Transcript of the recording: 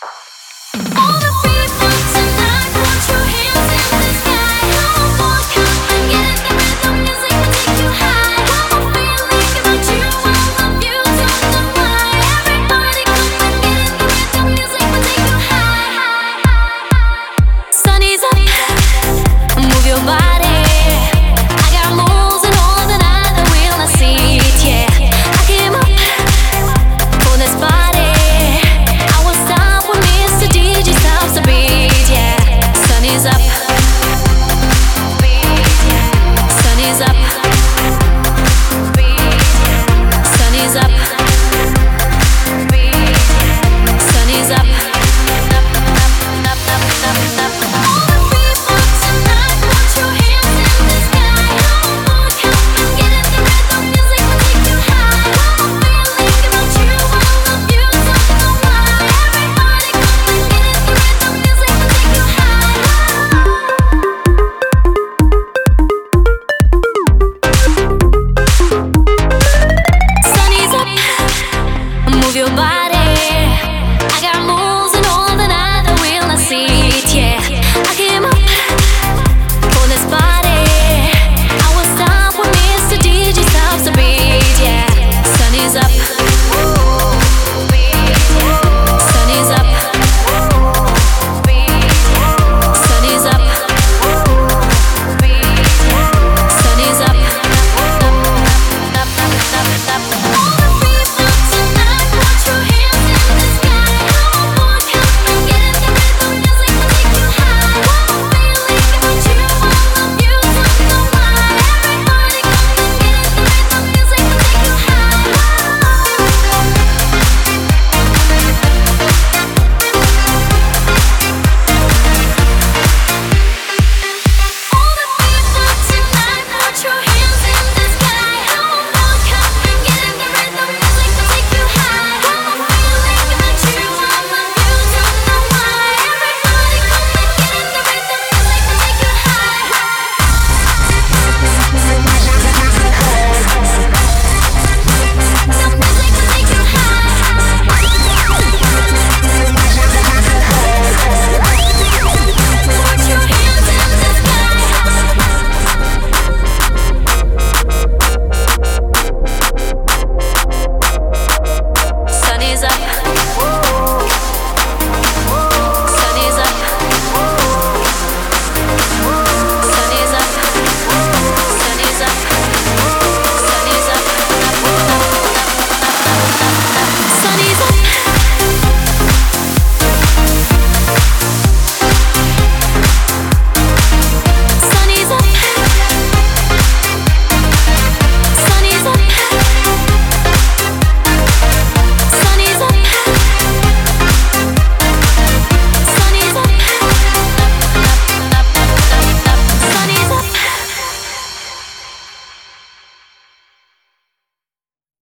Bye. you by